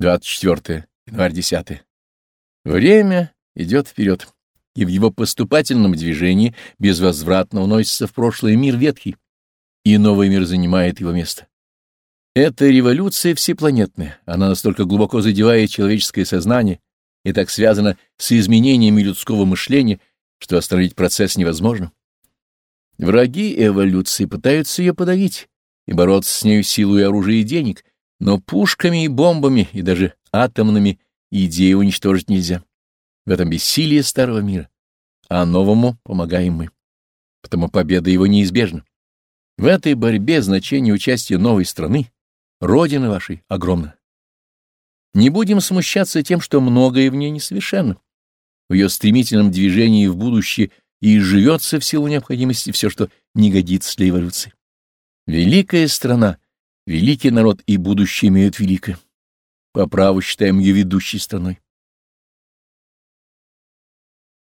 24 январь 10. Время идет вперед, и в его поступательном движении безвозвратно уносится в прошлое мир ветхий, и новый мир занимает его место. Эта революция всепланетная, она настолько глубоко задевает человеческое сознание и так связана с изменениями людского мышления, что остановить процесс невозможно. Враги эволюции пытаются ее подавить и бороться с нею силой оружия и денег, но пушками и бомбами и даже атомными идеи уничтожить нельзя. В этом бессилие старого мира, а новому помогаем мы. Потому победа его неизбежна. В этой борьбе значение участия новой страны, Родины вашей, огромно. Не будем смущаться тем, что многое в ней несовершенно. В ее стремительном движении в будущее и живется в силу необходимости все, что не годится для эволюции. Великая страна, великий народ и будущее имеют великое. По праву считаем ее ведущей страной.